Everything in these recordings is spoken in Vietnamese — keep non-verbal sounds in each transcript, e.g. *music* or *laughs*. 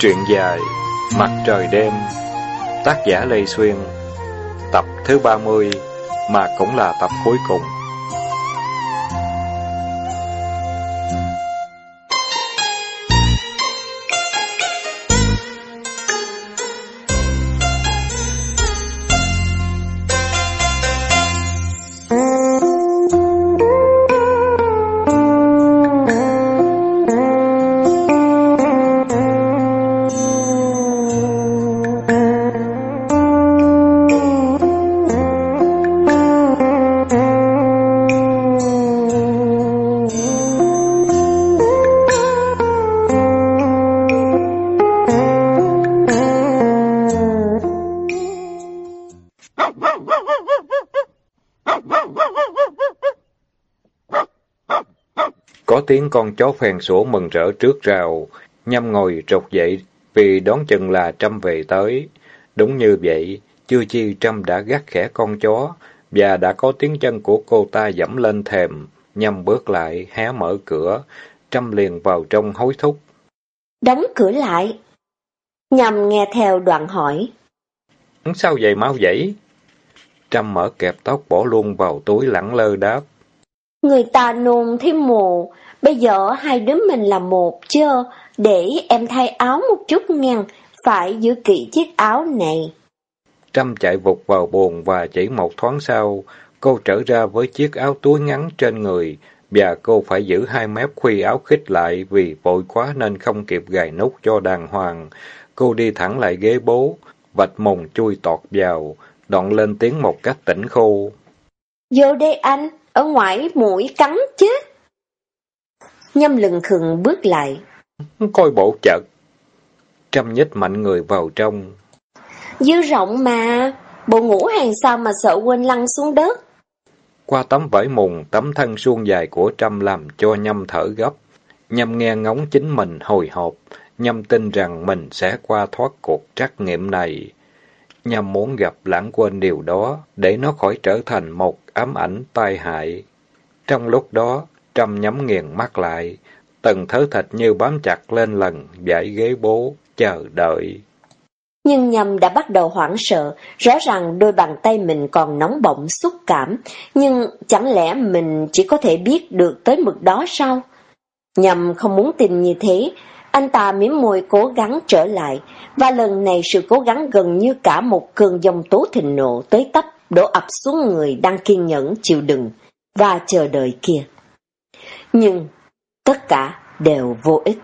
Truyện dài Mặt trời đêm, Tác giả Lê Xuyên. Tập thứ 30 Mà cũng là tập cuối cùng. Tiếng con chó phèn sủa mừng rỡ trước rào, nhâm ngồi trột dậy vì đón chừng là Trâm về tới. Đúng như vậy, chưa chi Trâm đã gắt khẽ con chó, và đã có tiếng chân của cô ta dẫm lên thềm, nhâm bước lại, hé mở cửa, Trâm liền vào trong hối thúc. Đóng cửa lại. Nhằm nghe theo đoạn hỏi. Sao vậy mau dậy? Trâm mở kẹp tóc bỏ luôn vào túi lẳng lơ đáp. Người ta nôn thấy mù, bây giờ hai đứa mình là một chứ, để em thay áo một chút ngăn, phải giữ kỹ chiếc áo này. Trâm chạy vụt vào buồng và chỉ một thoáng sau, cô trở ra với chiếc áo túi ngắn trên người, và cô phải giữ hai mép khuy áo khít lại vì vội quá nên không kịp gài nút cho đàng hoàng. Cô đi thẳng lại ghế bố, vạch mùng chui tọt vào, đoạn lên tiếng một cách tỉnh khô. Vô đây anh, ở ngoài mũi cắn chết. Nhâm lừng khừng bước lại. Coi bộ chật. Trâm nhích mạnh người vào trong. Dư rộng mà, bộ ngủ hàng sao mà sợ quên lăn xuống đất. Qua tấm vải mùng, tấm thân suông dài của Trâm làm cho Nhâm thở gấp. Nhâm nghe ngóng chính mình hồi hộp, Nhâm tin rằng mình sẽ qua thoát cuộc trắc nghiệm này. Nhâm muốn gặp lãng quên điều đó, để nó khỏi trở thành một ám ảnh tai hại. Trong lúc đó, Trâm nhắm nghiền mắt lại, từng thớ thịt như bám chặt lên lần dãy ghế bố, chờ đợi. Nhưng nhầm đã bắt đầu hoảng sợ, rõ ràng đôi bàn tay mình còn nóng bỏng xúc cảm, nhưng chẳng lẽ mình chỉ có thể biết được tới mực đó sao? Nhầm không muốn tin như thế, anh ta miếm môi cố gắng trở lại, và lần này sự cố gắng gần như cả một cơn dòng tố thịnh nộ tới tấp đổ ập xuống người đang kiên nhẫn chịu đựng và chờ đợi kia. Nhưng tất cả đều vô ích.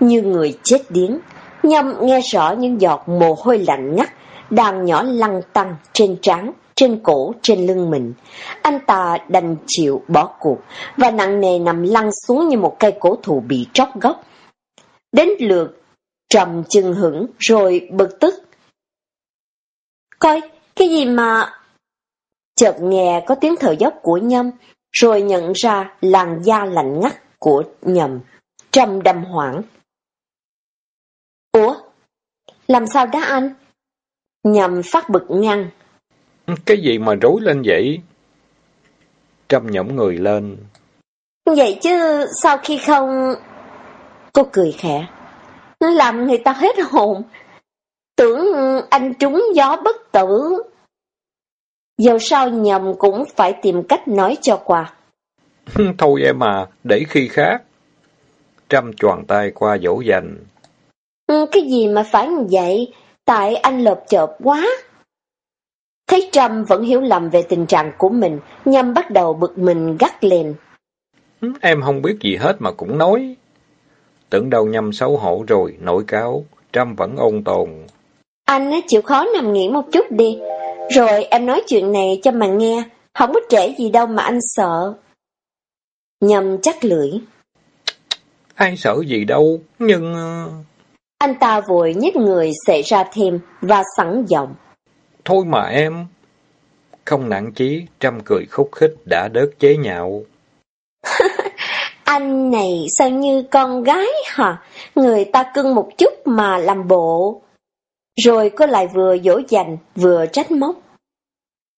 Như người chết điếng, nhâm nghe rõ những giọt mồ hôi lạnh ngắt đang nhỏ lăn tăng trên trán, trên cổ, trên lưng mình. Anh ta đành chịu bỏ cuộc và nặng nề nằm lăn xuống như một cây cổ thụ bị tróc gốc. Đến lượt trầm chừng hững rồi bực tức. Coi, cái gì mà... Chợt nghe có tiếng thở dốc của nhâm, rồi nhận ra làn da lạnh ngắt của nhầm. Trầm đâm hoảng. Ủa? Làm sao đó anh? Nhầm phát bực ngăn. Cái gì mà rối lên vậy? Trâm nhõm người lên. Vậy chứ sau khi không... Cô cười khẽ. Làm người ta hết hồn. Tưởng anh trúng gió bất tử. Dầu sao nhầm cũng phải tìm cách nói cho qua. Thôi em à, để khi khác. Trâm choàng tay qua dỗ dành. Ừ, cái gì mà phải như vậy? Tại anh lợp chợp quá. Thấy Trâm vẫn hiểu lầm về tình trạng của mình, nhằm bắt đầu bực mình gắt lên. Em không biết gì hết mà cũng nói. Tưởng đâu nhâm xấu hổ rồi, nổi cáo, Trâm vẫn ôn tồn. Anh chịu khó nằm nghỉ một chút đi, rồi em nói chuyện này cho mà nghe, không có trễ gì đâu mà anh sợ. Nhâm chắc lưỡi. Ai sợ gì đâu, nhưng... ờ, Anh ta vội nhích người xảy ra thêm và sẵn giọng. Thôi mà em. Không nặng chí, Trâm cười khúc khích đã đớt chế nhạo. *laughs* Anh này sao như con gái hả? Người ta cưng một chút mà làm bộ. Rồi cô lại vừa dỗ dành, vừa trách móc.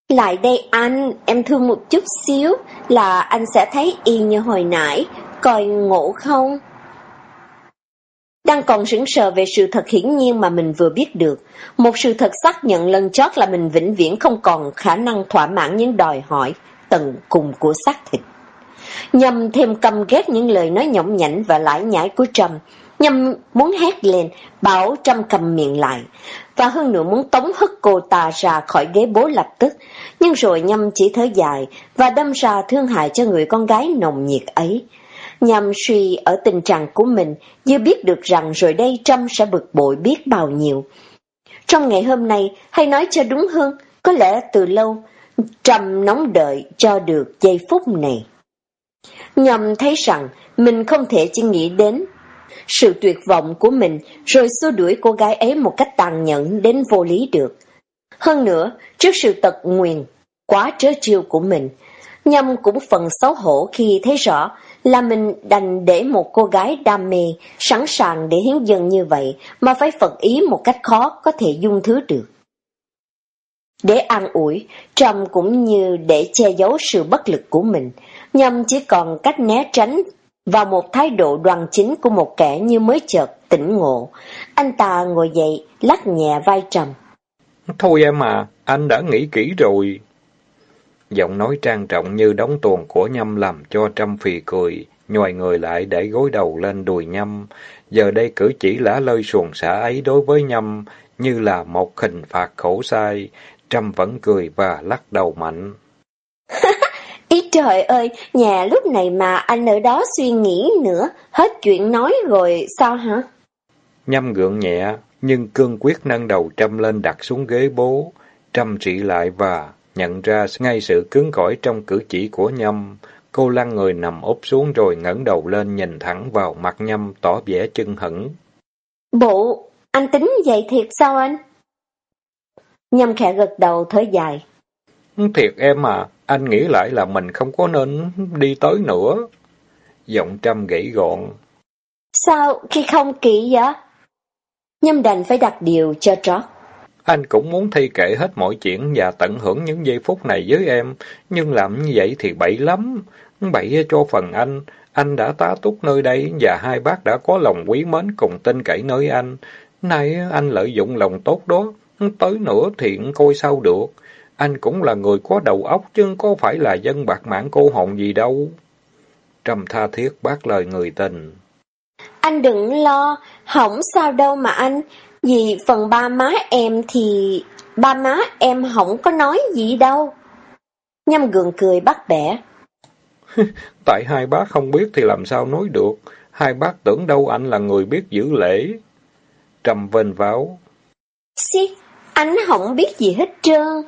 Lại đây anh, em thương một chút xíu là anh sẽ thấy y như hồi nãy, coi ngộ không? Đang còn sững sờ về sự thật hiển nhiên mà mình vừa biết được. Một sự thật xác nhận lần chót là mình vĩnh viễn không còn khả năng thỏa mãn những đòi hỏi tận cùng của xác thịt. Nhằm thêm căm ghét những lời nói nhõng nhảnh và lải nhải của Trầm, Nhâm muốn hét lên, bảo trăm cầm miệng lại, và hơn nữa muốn tống hất cô ta ra khỏi ghế bố lập tức. Nhưng rồi Nhâm chỉ thở dài và đâm ra thương hại cho người con gái nồng nhiệt ấy. Nhâm suy ở tình trạng của mình, như biết được rằng rồi đây Trâm sẽ bực bội biết bao nhiêu. Trong ngày hôm nay, hay nói cho đúng hơn, có lẽ từ lâu, Trâm nóng đợi cho được giây phút này. Nhâm thấy rằng mình không thể chỉ nghĩ đến sự tuyệt vọng của mình rồi xua đuổi cô gái ấy một cách tàn nhẫn đến vô lý được. Hơn nữa, trước sự tật nguyền, quá trớ trêu của mình, Nhâm cũng phần xấu hổ khi thấy rõ là mình đành để một cô gái đam mê, sẵn sàng để hiến dân như vậy mà phải phật ý một cách khó có thể dung thứ được. Để an ủi, Trầm cũng như để che giấu sự bất lực của mình, Nhâm chỉ còn cách né tránh vào một thái độ đoàn chính của một kẻ như mới chợt tỉnh ngộ. Anh ta ngồi dậy, lắc nhẹ vai trầm. Thôi em à, anh đã nghĩ kỹ rồi. Giọng nói trang trọng như đóng tuồng của nhâm làm cho trăm phì cười, nhòi người lại để gối đầu lên đùi nhâm. Giờ đây cử chỉ lã lơi xuồng xả ấy đối với nhâm như là một hình phạt khổ sai. Trâm vẫn cười và lắc đầu mạnh. Ý trời ơi, nhà lúc này mà anh ở đó suy nghĩ nữa, hết chuyện nói rồi sao hả? Nhâm gượng nhẹ, nhưng cương quyết nâng đầu Trâm lên đặt xuống ghế bố. Trâm trị lại và nhận ra ngay sự cứng cỏi trong cử chỉ của Nhâm. Cô lăn người nằm úp xuống rồi ngẩng đầu lên nhìn thẳng vào mặt Nhâm tỏ vẻ chân hững. Bộ, anh tính vậy thiệt sao anh? Nhâm khẽ gật đầu thở dài. Thiệt em à, anh nghĩ lại là mình không có nên đi tới nữa. Giọng Trâm gãy gọn. Sao khi không kỹ vậy? Nhâm đành phải đặt điều cho trót. Anh cũng muốn thi kể hết mọi chuyện và tận hưởng những giây phút này với em, nhưng làm như vậy thì bậy lắm. Bậy cho phần anh, anh đã tá túc nơi đây và hai bác đã có lòng quý mến cùng tin cậy nơi anh. Nay anh lợi dụng lòng tốt đó, tới nữa thì coi sao được. Anh cũng là người có đầu óc chứ có phải là dân bạc mạng cô hồn gì đâu. Trầm tha thiết bác lời người tình. Anh đừng lo, không sao đâu mà anh. Vì phần ba má em thì ba má em không có nói gì đâu. Nhâm gượng cười bắt bẻ. *laughs* Tại hai bác không biết thì làm sao nói được. Hai bác tưởng đâu anh là người biết giữ lễ. Trầm vênh váo. Xí, anh không biết gì hết trơn.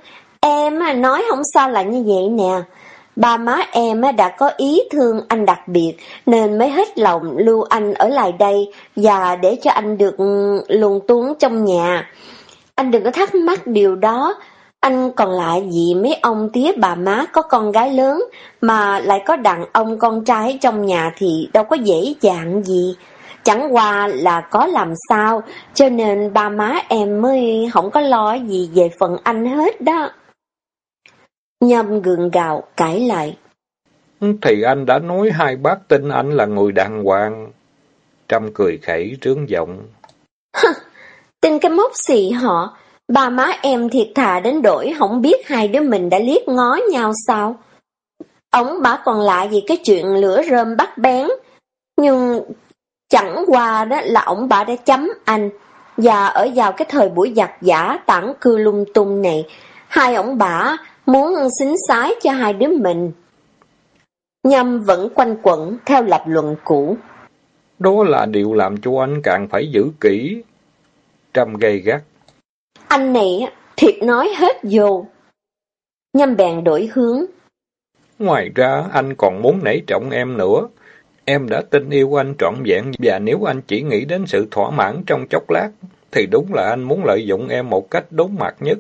Em nói không sao là như vậy nè. Ba má em đã có ý thương anh đặc biệt, nên mới hết lòng lưu anh ở lại đây và để cho anh được ừ, luồn tuấn trong nhà. Anh đừng có thắc mắc điều đó. Anh còn lại gì mấy ông tía bà má có con gái lớn mà lại có đàn ông con trai trong nhà thì đâu có dễ dàng gì. Chẳng qua là có làm sao, cho nên ba má em mới không có lo gì về phần anh hết đó. Nhâm gượng gạo, cãi lại. Thì anh đã nói hai bác tin anh là người đàng hoàng. Trâm cười khẩy trướng giọng. tin cái mốc xì họ, ba má em thiệt thà đến đổi không biết hai đứa mình đã liếc ngó nhau sao. Ông bà còn lại vì cái chuyện lửa rơm bắt bén, nhưng chẳng qua đó là ông bà đã chấm anh. Và ở vào cái thời buổi giặc giả tản cư lung tung này, hai ông bà muốn xính xái cho hai đứa mình. Nhâm vẫn quanh quẩn theo lập luận cũ. Đó là điều làm cho anh càng phải giữ kỹ. Trâm gây gắt. Anh này thiệt nói hết vô. Nhâm bèn đổi hướng. Ngoài ra anh còn muốn nể trọng em nữa. Em đã tin yêu anh trọn vẹn và nếu anh chỉ nghĩ đến sự thỏa mãn trong chốc lát, thì đúng là anh muốn lợi dụng em một cách đốn mặt nhất.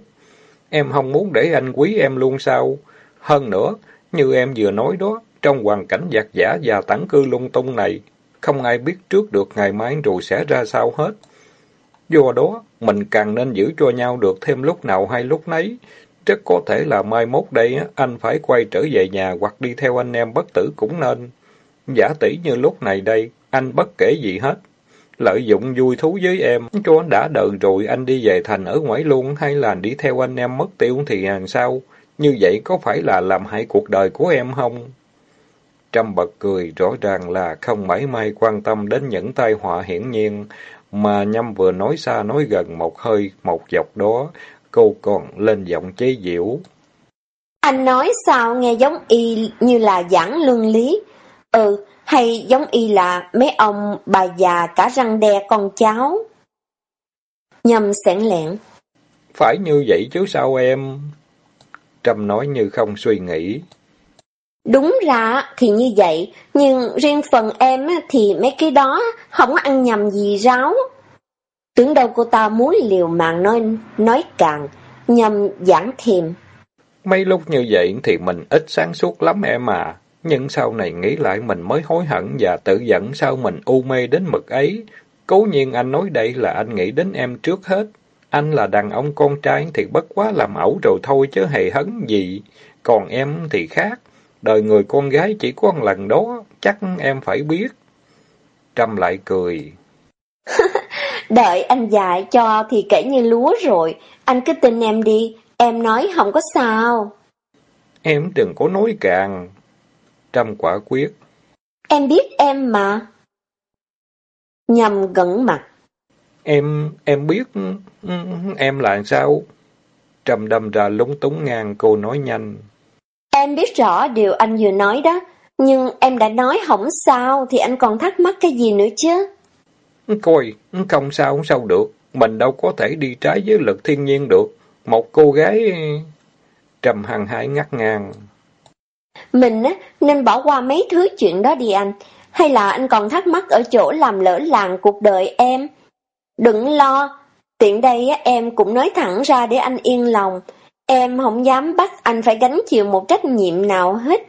Em không muốn để anh quý em luôn sao? Hơn nữa, như em vừa nói đó, trong hoàn cảnh giặc giả và tản cư lung tung này, không ai biết trước được ngày mai rồi sẽ ra sao hết. Do đó, mình càng nên giữ cho nhau được thêm lúc nào hay lúc nấy. Rất có thể là mai mốt đây anh phải quay trở về nhà hoặc đi theo anh em bất tử cũng nên. Giả tỷ như lúc này đây, anh bất kể gì hết lợi dụng vui thú với em, cho đã đợi rồi anh đi về thành ở ngoài luôn, hay là đi theo anh em mất tiêu thì làm sao? Như vậy có phải là làm hại cuộc đời của em không? Trâm bật cười, rõ ràng là không mảy may quan tâm đến những tai họa hiển nhiên, mà nhâm vừa nói xa nói gần một hơi, một dọc đó, cô còn lên giọng chế giễu. Anh nói sao nghe giống y như là giảng luân lý. Ừ, hay giống y là mấy ông bà già cả răng đe con cháu. Nhâm sẻn lẹn. Phải như vậy chứ sao em? Trâm nói như không suy nghĩ. Đúng ra thì như vậy, nhưng riêng phần em thì mấy cái đó không ăn nhầm gì ráo. Tưởng đâu cô ta muốn liều mạng nói, nói càng, nhầm giảng thêm. Mấy lúc như vậy thì mình ít sáng suốt lắm em à. Nhưng sau này nghĩ lại mình mới hối hận và tự giận sao mình u mê đến mực ấy. Cố nhiên anh nói đây là anh nghĩ đến em trước hết. Anh là đàn ông con trai thì bất quá làm ẩu rồi thôi chứ hề hấn gì. Còn em thì khác. Đời người con gái chỉ có một lần đó, chắc em phải biết. Trâm lại cười. *laughs* Đợi anh dạy cho thì kể như lúa rồi. Anh cứ tin em đi, em nói không có sao. Em đừng có nói càng. Trâm quả quyết. Em biết em mà. Nhầm gẫn mặt. Em, em biết, em là sao? Trầm đâm ra lúng túng ngang cô nói nhanh. Em biết rõ điều anh vừa nói đó, nhưng em đã nói không sao thì anh còn thắc mắc cái gì nữa chứ? Coi, không sao không sao được, mình đâu có thể đi trái với lực thiên nhiên được. Một cô gái... Trầm hằng hải ngắt ngang. Mình á, nên bỏ qua mấy thứ chuyện đó đi anh. Hay là anh còn thắc mắc ở chỗ làm lỡ làng cuộc đời em? Đừng lo, tiện đây á, em cũng nói thẳng ra để anh yên lòng. Em không dám bắt anh phải gánh chịu một trách nhiệm nào hết.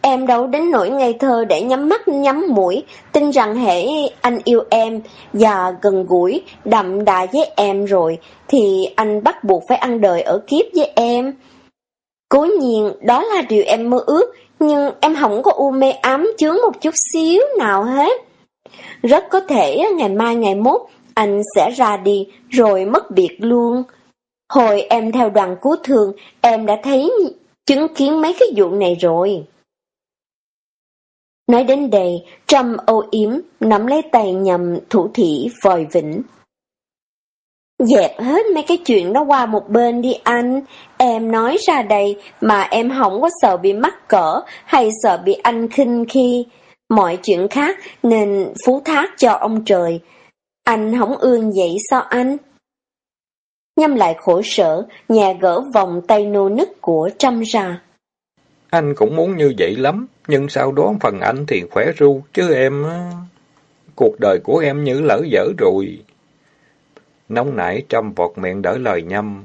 Em đâu đến nỗi ngây thơ để nhắm mắt nhắm mũi, tin rằng hệ anh yêu em và gần gũi, đậm đà với em rồi, thì anh bắt buộc phải ăn đời ở kiếp với em. Cố nhiên, đó là điều em mơ ước, nhưng em không có u mê ám chướng một chút xíu nào hết. Rất có thể ngày mai ngày mốt, anh sẽ ra đi, rồi mất biệt luôn. Hồi em theo đoàn cứu thương, em đã thấy chứng kiến mấy cái vụ này rồi. Nói đến đây, Trâm âu yếm, nắm lấy tay nhầm thủ thị vòi vĩnh. Dẹp hết mấy cái chuyện đó qua một bên đi anh. Em nói ra đây mà em không có sợ bị mắc cỡ hay sợ bị anh khinh khi. Mọi chuyện khác nên phú thác cho ông trời. Anh không ương vậy sao anh? Nhâm lại khổ sở, nhà gỡ vòng tay nô nức của trăm ra. Anh cũng muốn như vậy lắm, nhưng sau đó phần anh thì khỏe ru, chứ em... Ờ, cuộc đời của em như lỡ dở rồi. Nóng nảy trăm vọt miệng đỡ lời nhâm.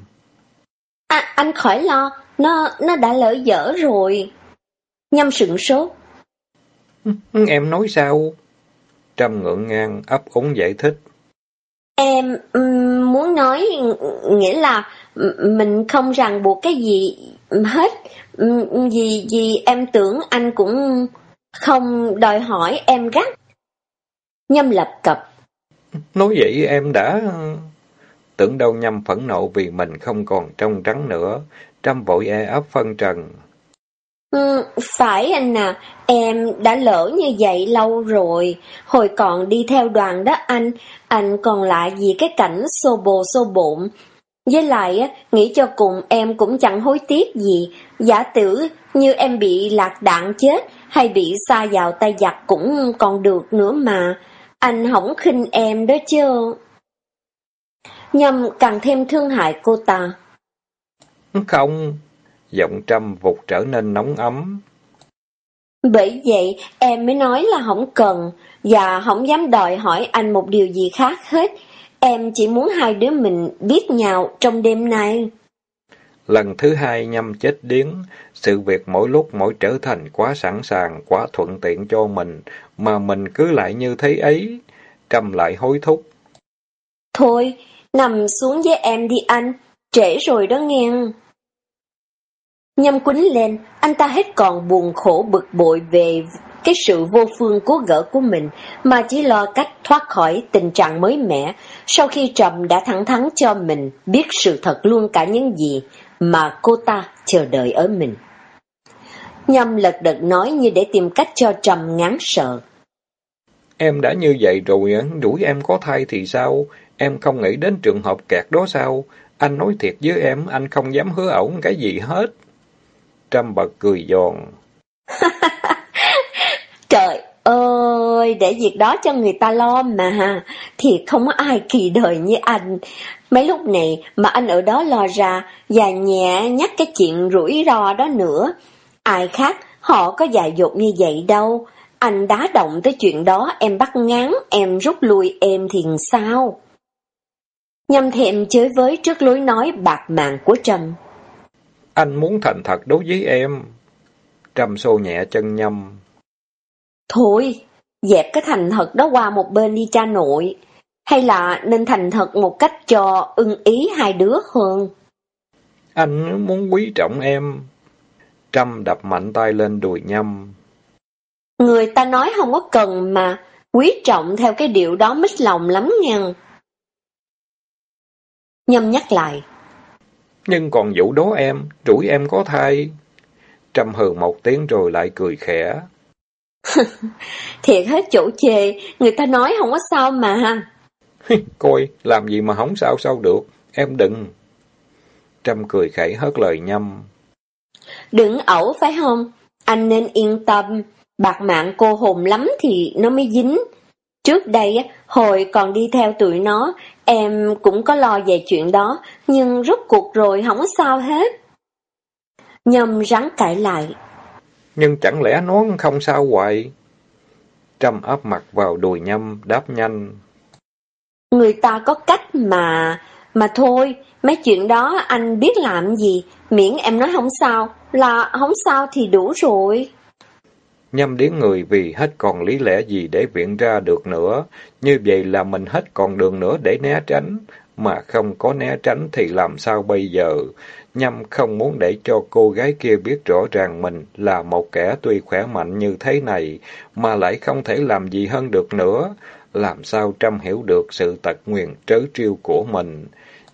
À, anh khỏi lo, nó nó đã lỡ dở rồi. Nhâm sửng sốt. *laughs* Em nói sao? Trâm ngượng ngang, ấp úng giải thích. Em um, muốn nói nghĩa là mình không ràng buộc cái gì hết. Vì, vì em tưởng anh cũng không đòi hỏi em gắt. Nhâm lập cập. Nói vậy em đã... Tưởng đâu nhâm phẫn nộ vì mình không còn trong trắng nữa. Trăm vội e ấp phân trần. Ừ, phải anh à, em đã lỡ như vậy lâu rồi, hồi còn đi theo đoàn đó anh, anh còn lại gì cái cảnh xô bồ xô bộn. Với lại, nghĩ cho cùng em cũng chẳng hối tiếc gì, giả tử như em bị lạc đạn chết hay bị xa vào tay giặc cũng còn được nữa mà, anh không khinh em đó chứ. Nhâm càng thêm thương hại cô ta. Không, Giọng trăm vụt trở nên nóng ấm. Bởi vậy, em mới nói là không cần, và không dám đòi hỏi anh một điều gì khác hết. Em chỉ muốn hai đứa mình biết nhau trong đêm nay. Lần thứ hai nhâm chết điếng, sự việc mỗi lúc mỗi trở thành quá sẵn sàng, quá thuận tiện cho mình, mà mình cứ lại như thế ấy, trầm lại hối thúc. Thôi, nằm xuống với em đi anh, trễ rồi đó nghe. Nhâm quýnh lên, anh ta hết còn buồn khổ bực bội về cái sự vô phương cố gỡ của mình, mà chỉ lo cách thoát khỏi tình trạng mới mẻ, sau khi Trầm đã thẳng thắn cho mình biết sự thật luôn cả những gì mà cô ta chờ đợi ở mình. Nhâm lật đật nói như để tìm cách cho Trầm ngán sợ. Em đã như vậy rồi, đuổi em có thai thì sao? Em không nghĩ đến trường hợp kẹt đó sao? Anh nói thiệt với em, anh không dám hứa ổng cái gì hết. Trâm bật cười giòn. *laughs* Trời ơi, để việc đó cho người ta lo mà, thì không có ai kỳ đời như anh. Mấy lúc này mà anh ở đó lo ra, và nhẹ nhắc cái chuyện rủi ro đó nữa. Ai khác, họ có dài dột như vậy đâu. Anh đá động tới chuyện đó, em bắt ngán, em rút lui em thì sao? Nhâm thèm chới với trước lối nói bạc mạng của Trâm. Anh muốn thành thật đối với em. Trâm xô nhẹ chân nhâm. Thôi, dẹp cái thành thật đó qua một bên đi cha nội. Hay là nên thành thật một cách cho ưng ý hai đứa hơn? Anh muốn quý trọng em. Trâm đập mạnh tay lên đùi nhâm. Người ta nói không có cần mà, quý trọng theo cái điệu đó mít lòng lắm nha. Nhâm nhắc lại. Nhưng còn vụ đó em, rủi em có thai. Trâm hừ một tiếng rồi lại cười khẽ. *laughs* Thiệt hết chỗ chê, người ta nói không có sao mà. *laughs* Coi, làm gì mà không sao sao được, em đừng. Trâm cười khẩy hớt lời nhâm. Đừng ẩu phải không? Anh nên yên tâm, bạc mạng cô hồn lắm thì nó mới dính. Trước đây, hồi còn đi theo tụi nó, em cũng có lo về chuyện đó, nhưng rốt cuộc rồi không sao hết. Nhâm rắn cãi lại. Nhưng chẳng lẽ nó không sao hoài? Trâm áp mặt vào đùi nhâm, đáp nhanh. Người ta có cách mà, mà thôi, mấy chuyện đó anh biết làm gì, miễn em nói không sao, là không sao thì đủ rồi. Nhâm đến người vì hết còn lý lẽ gì để viện ra được nữa, như vậy là mình hết còn đường nữa để né tránh, mà không có né tránh thì làm sao bây giờ? Nhâm không muốn để cho cô gái kia biết rõ ràng mình là một kẻ tuy khỏe mạnh như thế này, mà lại không thể làm gì hơn được nữa. Làm sao Trâm hiểu được sự tật nguyền trớ trêu của mình?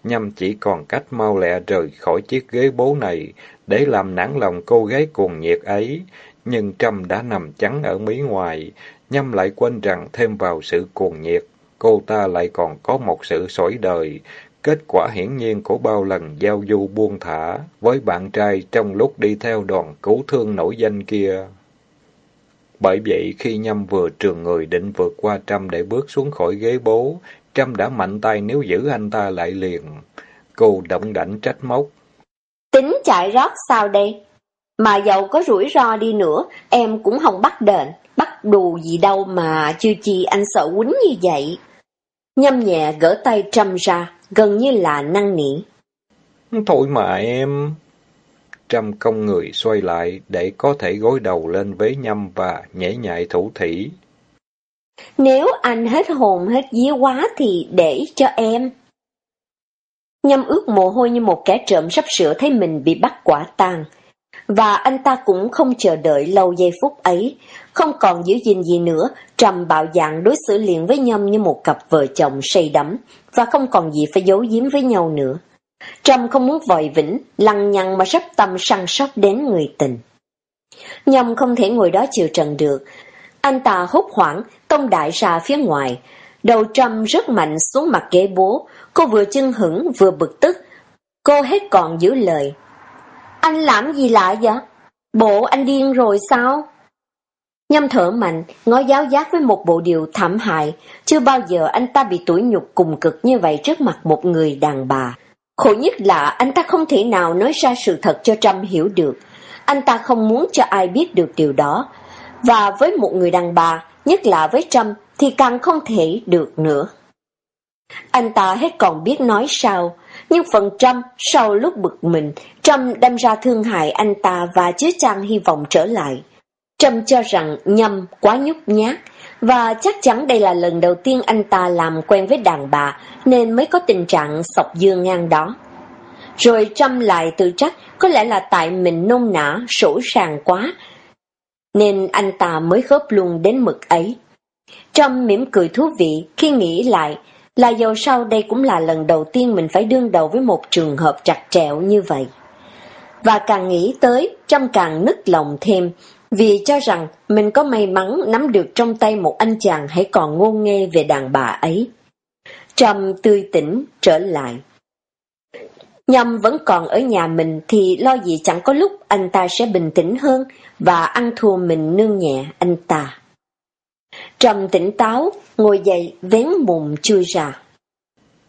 Nhâm chỉ còn cách mau lẹ rời khỏi chiếc ghế bố này, để làm nản lòng cô gái cuồng nhiệt ấy. Nhưng Trâm đã nằm trắng ở mí ngoài, Nhâm lại quên rằng thêm vào sự cuồng nhiệt, cô ta lại còn có một sự sỏi đời, kết quả hiển nhiên của bao lần giao du buông thả với bạn trai trong lúc đi theo đoàn cứu thương nổi danh kia. Bởi vậy, khi Nhâm vừa trường người định vượt qua Trâm để bước xuống khỏi ghế bố, Trâm đã mạnh tay nếu giữ anh ta lại liền. Cô động đảnh trách móc. Tính chạy rót sao đây? Mà dầu có rủi ro đi nữa, em cũng không bắt đền, bắt đù gì đâu mà chưa chi anh sợ quýnh như vậy. Nhâm nhẹ gỡ tay Trâm ra, gần như là năng nỉ. Thôi mà em... Trâm công người xoay lại để có thể gối đầu lên với nhâm và nhảy nhại thủ thủy. Nếu anh hết hồn hết vía quá thì để cho em. Nhâm ướt mồ hôi như một kẻ trộm sắp sửa thấy mình bị bắt quả tang. Và anh ta cũng không chờ đợi lâu giây phút ấy, không còn giữ gìn gì nữa, trầm bạo dạng đối xử liền với Nhâm như một cặp vợ chồng say đắm, và không còn gì phải giấu giếm với nhau nữa. trầm không muốn vội vĩnh, lăng nhăng mà sắp tâm săn sóc đến người tình. Nhâm không thể ngồi đó chịu trận được. Anh ta hốt hoảng, tông đại ra phía ngoài. Đầu Trâm rất mạnh xuống mặt ghế bố. Cô vừa chân hững vừa bực tức. Cô hết còn giữ lời. Anh làm gì lạ vậy? Bộ anh điên rồi sao? Nhâm thở mạnh, ngó giáo giác với một bộ điều thảm hại. Chưa bao giờ anh ta bị tủi nhục cùng cực như vậy trước mặt một người đàn bà. Khổ nhất là anh ta không thể nào nói ra sự thật cho Trâm hiểu được. Anh ta không muốn cho ai biết được điều đó. Và với một người đàn bà, nhất là với Trâm, thì càng không thể được nữa. Anh ta hết còn biết nói sao, nhưng phần trăm sau lúc bực mình, Trâm đâm ra thương hại anh ta và chứa chan hy vọng trở lại. Trâm cho rằng nhâm quá nhút nhát, và chắc chắn đây là lần đầu tiên anh ta làm quen với đàn bà, nên mới có tình trạng sọc dương ngang đó. Rồi Trâm lại tự trách, có lẽ là tại mình nôn nã, sổ sàng quá, nên anh ta mới khớp luôn đến mực ấy. Trâm mỉm cười thú vị khi nghĩ lại là dầu sau đây cũng là lần đầu tiên mình phải đương đầu với một trường hợp chặt trẹo như vậy. Và càng nghĩ tới, Trâm càng nức lòng thêm, vì cho rằng mình có may mắn nắm được trong tay một anh chàng hãy còn ngôn nghê về đàn bà ấy. Trâm tươi tỉnh trở lại. Nhâm vẫn còn ở nhà mình thì lo gì chẳng có lúc anh ta sẽ bình tĩnh hơn và ăn thua mình nương nhẹ anh ta. Trầm tỉnh táo, ngồi dậy, vén mùng chui ra.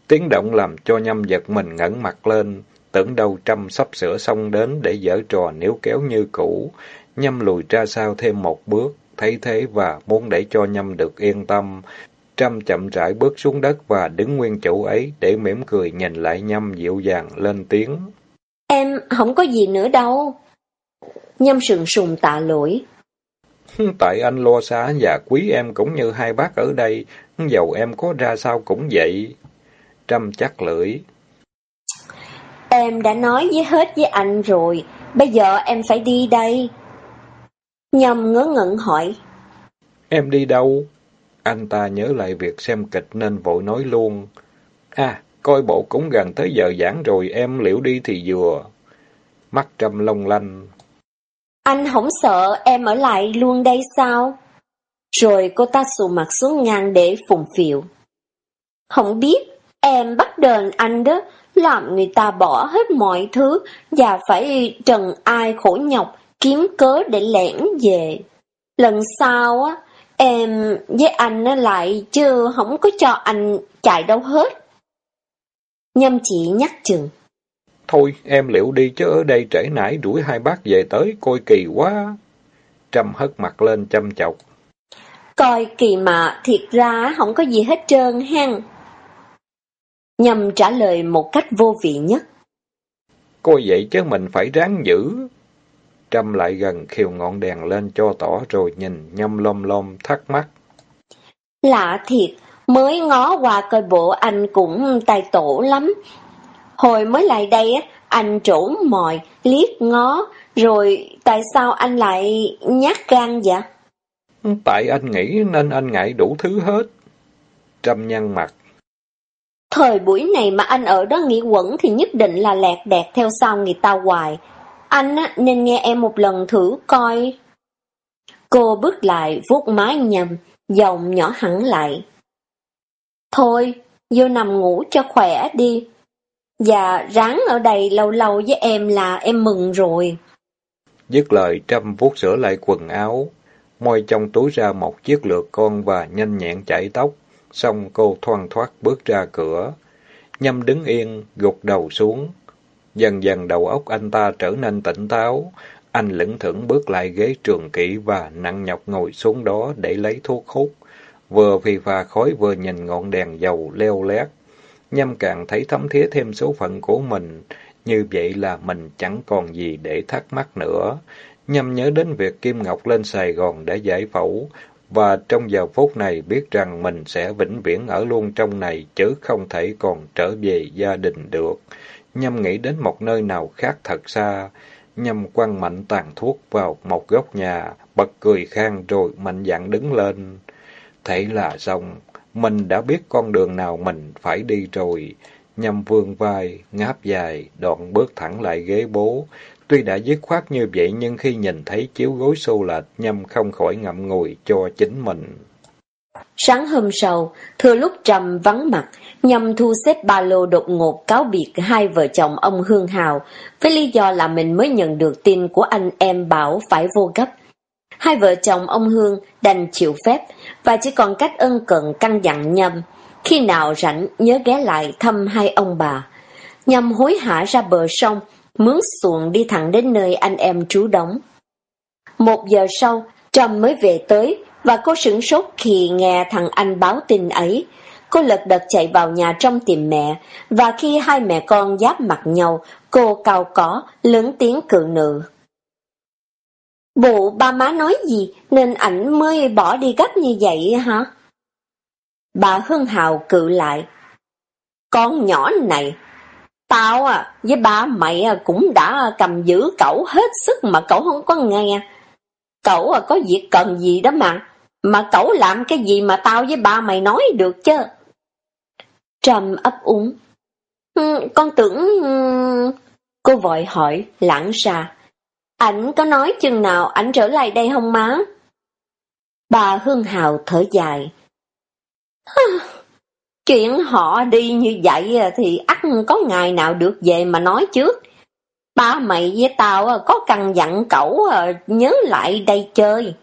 Tiếng động làm cho nhâm giật mình ngẩng mặt lên, tưởng đâu Trâm sắp sửa xong đến để dở trò níu kéo như cũ. Nhâm lùi ra sau thêm một bước, thấy thế và muốn để cho nhâm được yên tâm. Trâm chậm rãi bước xuống đất và đứng nguyên chỗ ấy để mỉm cười nhìn lại nhâm dịu dàng lên tiếng. Em không có gì nữa đâu. Nhâm sừng sùng tạ lỗi. Tại anh lo xa và quý em cũng như hai bác ở đây, dầu em có ra sao cũng vậy. Trâm chắc lưỡi. Em đã nói với hết với anh rồi, bây giờ em phải đi đây. Nhâm ngớ ngẩn hỏi. Em đi đâu? Anh ta nhớ lại việc xem kịch nên vội nói luôn. À, coi bộ cũng gần tới giờ giảng rồi, em liễu đi thì vừa. Mắt Trâm long lanh. Anh không sợ em ở lại luôn đây sao? Rồi cô ta xù mặt xuống ngang để phùng phiệu. Không biết, em bắt đền anh đó, làm người ta bỏ hết mọi thứ và phải trần ai khổ nhọc kiếm cớ để lẻn về. Lần sau á, em với anh lại chứ không có cho anh chạy đâu hết. Nhâm chỉ nhắc chừng. Thôi, em liệu đi chứ ở đây trễ nải đuổi hai bác về tới, coi kỳ quá. Trâm hất mặt lên chăm chọc. Coi kỳ mà, thiệt ra không có gì hết trơn hen. Nhâm trả lời một cách vô vị nhất. Coi vậy chứ mình phải ráng giữ. Trâm lại gần khiều ngọn đèn lên cho tỏ rồi nhìn nhâm lom lom thắc mắc. Lạ thiệt, mới ngó qua coi bộ anh cũng tài tổ lắm, Hồi mới lại đây á, anh trổ mòi, liếc ngó, rồi tại sao anh lại nhát gan vậy? Tại anh nghĩ nên anh ngại đủ thứ hết. Trâm nhăn mặt. Thời buổi này mà anh ở đó nghĩ quẩn thì nhất định là lẹt đẹt theo sau người ta hoài. Anh á, nên nghe em một lần thử coi. Cô bước lại vuốt mái nhầm, giọng nhỏ hẳn lại. Thôi, vô nằm ngủ cho khỏe đi, Dạ, ráng ở đây lâu lâu với em là em mừng rồi. Dứt lời Trâm vuốt sửa lại quần áo, môi trong túi ra một chiếc lược con và nhanh nhẹn chải tóc, xong cô thoăn thoát bước ra cửa. Nhâm đứng yên, gục đầu xuống. Dần dần đầu óc anh ta trở nên tỉnh táo, anh lững thững bước lại ghế trường kỷ và nặng nhọc ngồi xuống đó để lấy thuốc hút. Vừa phì phà khói vừa nhìn ngọn đèn dầu leo lét, Nhâm càng thấy thấm thía thêm số phận của mình, như vậy là mình chẳng còn gì để thắc mắc nữa. Nhâm nhớ đến việc Kim Ngọc lên Sài Gòn để giải phẫu, và trong giờ phút này biết rằng mình sẽ vĩnh viễn ở luôn trong này, chứ không thể còn trở về gia đình được. Nhâm nghĩ đến một nơi nào khác thật xa. Nhâm quăng mạnh tàn thuốc vào một góc nhà, bật cười khang rồi mạnh dạn đứng lên. Thế là xong, mình đã biết con đường nào mình phải đi rồi. Nhâm vương vai, ngáp dài, đoạn bước thẳng lại ghế bố. Tuy đã dứt khoát như vậy nhưng khi nhìn thấy chiếu gối xô lệch, Nhâm không khỏi ngậm ngùi cho chính mình. Sáng hôm sau, thừa lúc trầm vắng mặt, Nhâm thu xếp ba lô đột ngột cáo biệt hai vợ chồng ông Hương Hào, với lý do là mình mới nhận được tin của anh em bảo phải vô gấp. Hai vợ chồng ông Hương đành chịu phép, và chỉ còn cách ân cần căn dặn nhầm, khi nào rảnh nhớ ghé lại thăm hai ông bà. nhầm hối hả ra bờ sông, mướn xuồng đi thẳng đến nơi anh em trú đóng. Một giờ sau, Trâm mới về tới, và cô sửng sốt khi nghe thằng anh báo tin ấy. Cô lật đật chạy vào nhà trong tìm mẹ, và khi hai mẹ con giáp mặt nhau, cô cao có, lớn tiếng cự nữ. Bộ ba má nói gì nên ảnh mới bỏ đi gấp như vậy hả? Bà Hương Hào cự lại. Con nhỏ này, tao à, với ba mày à, cũng đã cầm giữ cậu hết sức mà cậu không có nghe. Cậu à, có việc cần gì đó mà. Mà cậu làm cái gì mà tao với ba mày nói được chứ? Trầm ấp úng. Ừ, con tưởng... Ừ, cô vội hỏi, lãng ra. Ảnh có nói chừng nào ảnh trở lại đây không má? Bà Hương Hào thở dài. Chuyện họ đi như vậy à, thì ắt có ngày nào được về mà nói trước. Ba mày với tao à, có cần dặn cậu à, nhớ lại đây chơi.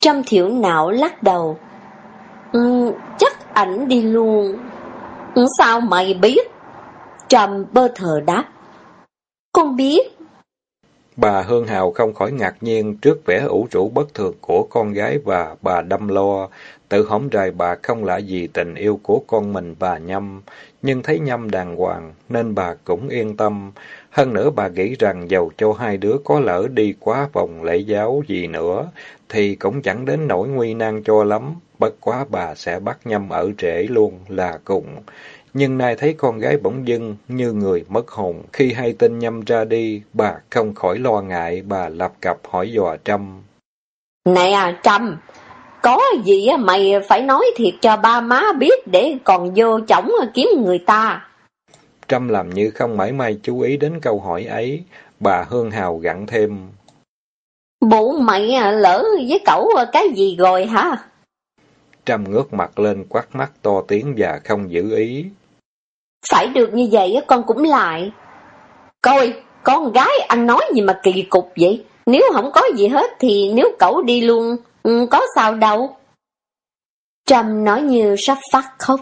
Trăm thiểu não lắc đầu. Ừ, chắc ảnh đi luôn. Ừ, sao mày biết? Trầm bơ thờ đáp. Con biết. Bà Hương Hào không khỏi ngạc nhiên trước vẻ ủ rũ bất thường của con gái và bà đâm lo. Tự hổng rài bà không lạ gì tình yêu của con mình và Nhâm, nhưng thấy Nhâm đàng hoàng nên bà cũng yên tâm. Hơn nữa bà nghĩ rằng dầu cho hai đứa có lỡ đi quá vòng lễ giáo gì nữa, thì cũng chẳng đến nỗi nguy nan cho lắm. Bất quá bà sẽ bắt Nhâm ở trễ luôn là cùng. Nhưng nay thấy con gái bỗng dưng như người mất hồn. Khi hay tin Nhâm ra đi, bà không khỏi lo ngại, bà lập cập hỏi dò Trâm. Nè à, Trâm, có gì mày phải nói thiệt cho ba má biết để còn vô chổng kiếm người ta. Trâm làm như không mãi may chú ý đến câu hỏi ấy, bà Hương Hào gặn thêm. Bộ mày lỡ với cậu cái gì rồi hả? Trâm ngước mặt lên quát mắt to tiếng và không giữ ý. Phải được như vậy con cũng lại. Coi, con gái ăn nói gì mà kỳ cục vậy? Nếu không có gì hết thì nếu cậu đi luôn, ừ, có sao đâu. trầm nói như sắp phát khóc.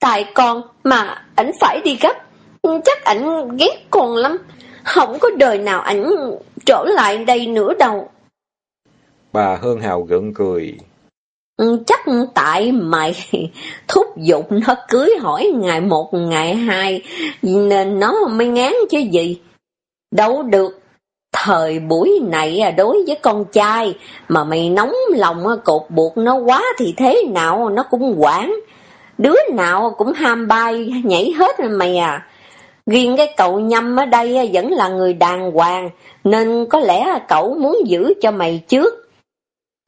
Tại con mà ảnh phải đi gấp, chắc ảnh ghét con lắm. Không có đời nào ảnh trở lại đây nữa đâu. Bà Hương Hào gượng cười. Ừ, chắc tại mày *laughs* thúc giục nó cưới hỏi ngày một ngày hai nên nó mới ngán chứ gì. Đâu được. Thời buổi này à, đối với con trai mà mày nóng lòng à, cột buộc nó quá thì thế nào nó cũng quản. Đứa nào cũng ham bay nhảy hết mày à. Riêng cái cậu nhâm ở đây à, vẫn là người đàng hoàng nên có lẽ cậu muốn giữ cho mày trước.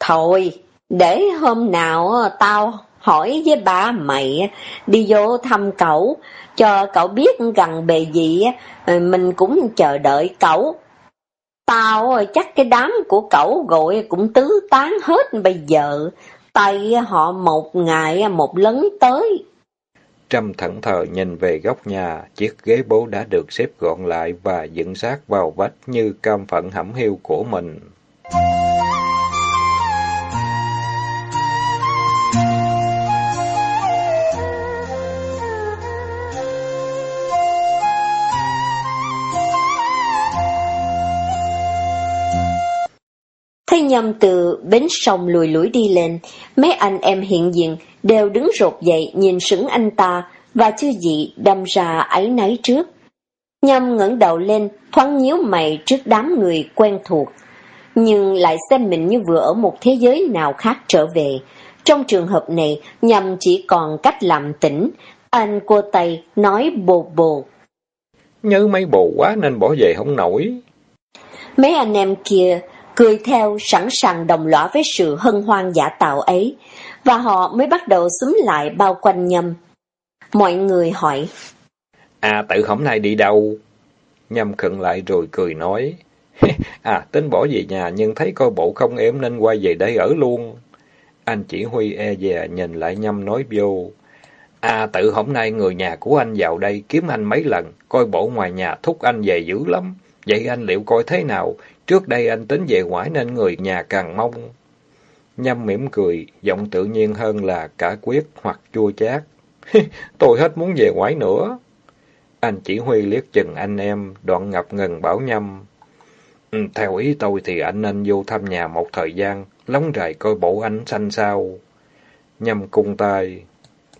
Thôi, để hôm nào ờ, tao hỏi với ba mày ờ, đi vô thăm cậu, cho cậu biết gần bề gì, ờ, mình cũng chờ đợi cậu. Tao chắc cái đám của cậu gọi cũng tứ tán hết bây giờ, tay họ một ngày một lấn tới. Trâm thẫn thờ nhìn về góc nhà, chiếc ghế bố đã được xếp gọn lại và dựng sát vào vách như cam phận hẩm hiu của mình. Thấy nhầm từ bến sông lùi lũi đi lên, mấy anh em hiện diện đều đứng rột dậy nhìn sững anh ta và chưa gì đâm ra ấy náy trước. Nhâm ngẩng đầu lên, thoáng nhíu mày trước đám người quen thuộc, nhưng lại xem mình như vừa ở một thế giới nào khác trở về. Trong trường hợp này, Nhâm chỉ còn cách làm tỉnh. Anh cô tay nói bồ bồ. Nhớ mấy bồ quá nên bỏ về không nổi. Mấy anh em kia cười theo sẵn sàng đồng lõa với sự hân hoan giả tạo ấy, và họ mới bắt đầu xúm lại bao quanh nhâm. Mọi người hỏi. À, tự hôm nay đi đâu? Nhâm khựng lại rồi cười nói. *laughs* à, tính bỏ về nhà nhưng thấy coi bộ không êm nên quay về đây ở luôn. Anh chỉ huy e dè nhìn lại Nhâm nói vô. À, tự hôm nay người nhà của anh vào đây kiếm anh mấy lần, coi bộ ngoài nhà thúc anh về dữ lắm. Vậy anh liệu coi thế nào? Trước đây anh tính về ngoại nên người nhà càng mong. Nhâm mỉm cười, giọng tự nhiên hơn là cả quyết hoặc chua chát. *laughs* Tôi hết muốn về ngoại nữa. Anh chỉ huy liếc chừng anh em, đoạn ngập ngừng bảo Nhâm. Ừ, theo ý tôi thì anh nên vô thăm nhà một thời gian, lóng rài coi bộ anh xanh sao. Nhâm cung tay.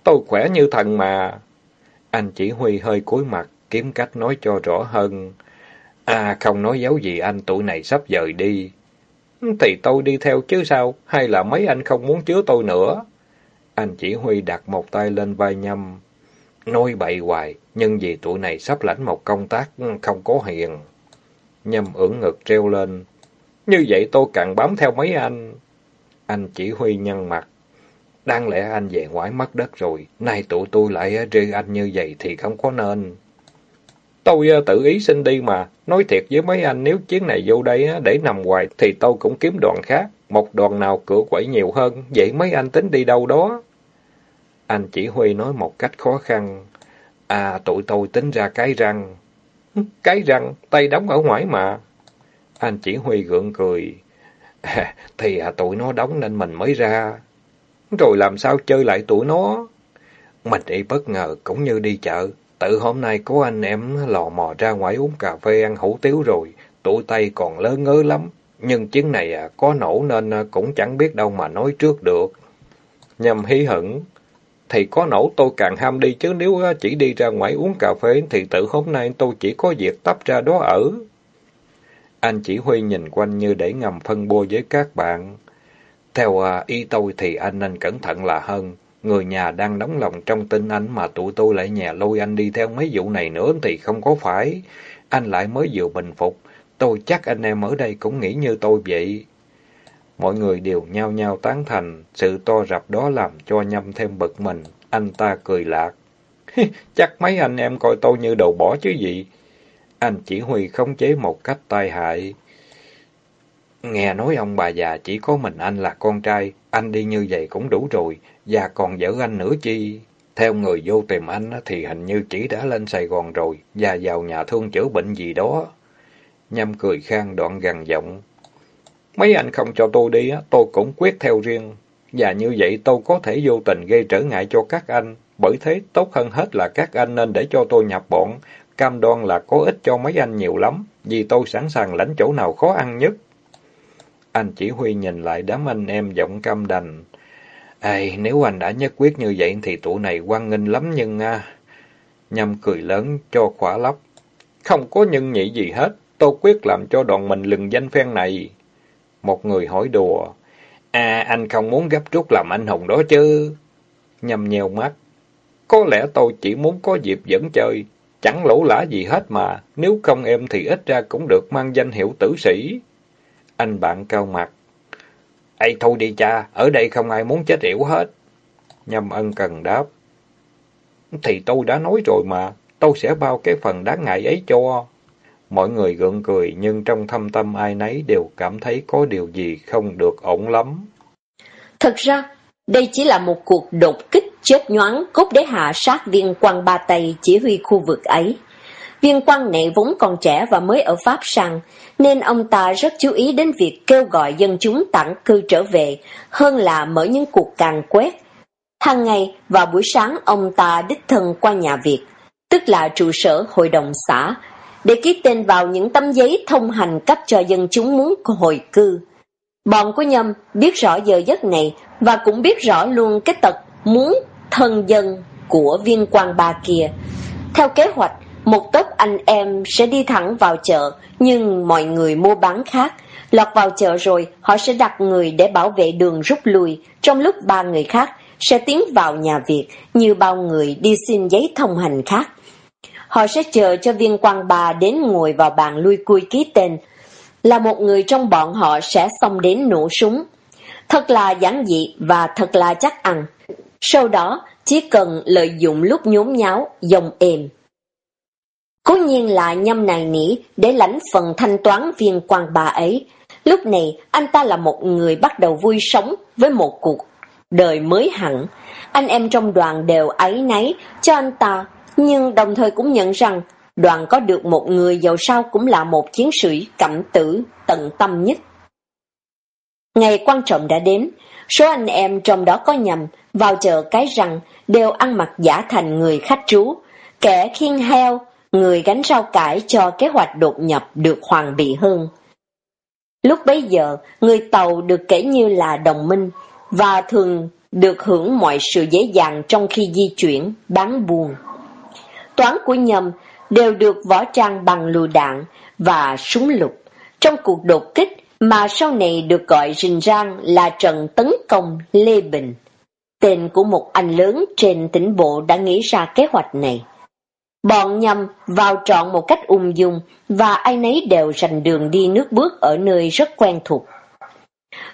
Tôi khỏe như thần mà. Anh chỉ huy hơi cúi mặt, kiếm cách nói cho rõ hơn. À, không nói dấu gì anh, tuổi này sắp dời đi. Thì tôi đi theo chứ sao, hay là mấy anh không muốn chứa tôi nữa? Anh chỉ huy đặt một tay lên vai nhâm. Nói bậy hoài, nhưng vì tụi này sắp lãnh một công tác không có hiền. Nhâm ưỡn ngực treo lên. Như vậy tôi càng bám theo mấy anh. Anh chỉ huy nhăn mặt. Đáng lẽ anh về ngoái mất đất rồi, nay tụi tôi lại rê anh như vậy thì không có nên. Tôi ờ, tự ý xin đi mà, nói thiệt với mấy anh nếu chuyến này vô đây để nằm hoài thì tôi cũng kiếm đoàn khác, một đoàn nào cửa quẩy nhiều hơn, vậy mấy anh tính đi đâu đó? Anh chỉ huy nói một cách khó khăn. À, tụi tôi tính ra cái răng. Cái răng, tay đóng ở ngoài mà. Anh chỉ huy gượng cười. À, thì à, tụi nó đóng nên mình mới ra. Rồi làm sao chơi lại tụi nó? Mình đi bất ngờ cũng như đi chợ. Tự hôm nay có anh em lò mò ra ngoài uống cà phê ăn hủ tiếu rồi. Tụi tay còn lớn ngớ lắm. Nhưng chuyến này à, có nổ nên à, cũng chẳng biết đâu mà nói trước được. Nhầm hí hửng. Thì có nổ tôi càng ham đi chứ nếu à, chỉ đi ra ngoài uống cà phê thì tự hôm nay tôi chỉ có việc tấp ra đó ở. Anh chỉ huy nhìn quanh như để ngầm phân bua với các bạn. Theo à, ý tôi thì anh nên cẩn thận là hơn. Người nhà đang đóng lòng trong tin anh mà tụi tôi lại nhà lôi anh đi theo mấy vụ này nữa thì không có phải. Anh lại mới vừa bình phục. Tôi chắc anh em ở đây cũng nghĩ như tôi vậy. Mọi người đều nhao nhao tán thành. Sự to rập đó làm cho nhâm thêm bực mình. Anh ta cười lạc. *laughs* chắc mấy anh em coi tôi như đầu bỏ chứ gì. Anh chỉ huy khống chế một cách tai hại. Nghe nói ông bà già chỉ có mình anh là con trai, anh đi như vậy cũng đủ rồi, và còn vợ anh nữa chi. Theo người vô tìm anh thì hình như chỉ đã lên Sài Gòn rồi, và vào nhà thương chữa bệnh gì đó. Nhâm cười khang đoạn gằn giọng. Mấy anh không cho tôi đi, tôi cũng quyết theo riêng. Và như vậy tôi có thể vô tình gây trở ngại cho các anh. Bởi thế tốt hơn hết là các anh nên để cho tôi nhập bọn. Cam đoan là có ích cho mấy anh nhiều lắm. Vì tôi sẵn sàng lãnh chỗ nào khó ăn nhất. Anh chỉ huy nhìn lại đám anh em giọng cam đành. Ê, nếu anh đã nhất quyết như vậy thì tụi này quan nghênh lắm nhưng... À... Nhâm cười lớn cho khỏa lấp. Không có nhân nhị gì hết, tôi quyết làm cho đoàn mình lừng danh phen này. Một người hỏi đùa. À, anh không muốn gấp rút làm anh hùng đó chứ. Nhâm nheo mắt. Có lẽ tôi chỉ muốn có dịp dẫn chơi, chẳng lỗ lã gì hết mà, nếu không em thì ít ra cũng được mang danh hiệu tử sĩ. Anh bạn cao mặt. Ây thôi đi cha, ở đây không ai muốn chết yểu hết. Nhâm ân cần đáp. Thì tôi đã nói rồi mà, tôi sẽ bao cái phần đáng ngại ấy cho. Mọi người gượng cười, nhưng trong thâm tâm ai nấy đều cảm thấy có điều gì không được ổn lắm. Thật ra, đây chỉ là một cuộc đột kích chết nhoáng cốt để hạ sát viên quan ba Tây chỉ huy khu vực ấy. Viên quan này vốn còn trẻ và mới ở Pháp sang, nên ông ta rất chú ý đến việc kêu gọi dân chúng tản cư trở về, hơn là mở những cuộc càng quét. Hàng ngày, vào buổi sáng ông ta đích thân qua nhà Việt, tức là trụ sở hội đồng xã, để ký tên vào những tấm giấy thông hành cấp cho dân chúng muốn hồi cư. Bọn của Nhâm biết rõ giờ giấc này và cũng biết rõ luôn cái tật muốn thân dân của viên quan ba kia. Theo kế hoạch, một tốp anh em sẽ đi thẳng vào chợ, nhưng mọi người mua bán khác. Lọt vào chợ rồi, họ sẽ đặt người để bảo vệ đường rút lui, trong lúc ba người khác sẽ tiến vào nhà Việt như bao người đi xin giấy thông hành khác. Họ sẽ chờ cho viên quan bà đến ngồi vào bàn lui cui ký tên, là một người trong bọn họ sẽ xông đến nổ súng. Thật là giản dị và thật là chắc ăn. Sau đó, chỉ cần lợi dụng lúc nhốn nháo, dòng êm. Cố nhiên là nhâm này nỉ để lãnh phần thanh toán viên quan bà ấy. Lúc này, anh ta là một người bắt đầu vui sống với một cuộc đời mới hẳn. Anh em trong đoàn đều ấy nấy cho anh ta, nhưng đồng thời cũng nhận rằng đoàn có được một người giàu sao cũng là một chiến sĩ cẩm tử tận tâm nhất. Ngày quan trọng đã đến, số anh em trong đó có nhầm, vào chợ cái rằng đều ăn mặc giả thành người khách trú, kẻ khiêng heo, người gánh rau cải cho kế hoạch đột nhập được hoàn bị hơn. Lúc bấy giờ, người Tàu được kể như là đồng minh, và thường được hưởng mọi sự dễ dàng trong khi di chuyển, bán buồn. Toán của nhầm đều được võ trang bằng lựu đạn và súng lục. Trong cuộc đột kích mà sau này được gọi rình rang là trận tấn công Lê Bình. Tên của một anh lớn trên tỉnh bộ đã nghĩ ra kế hoạch này. Bọn nhầm vào trọn một cách ung dung, và ai nấy đều rành đường đi nước bước ở nơi rất quen thuộc.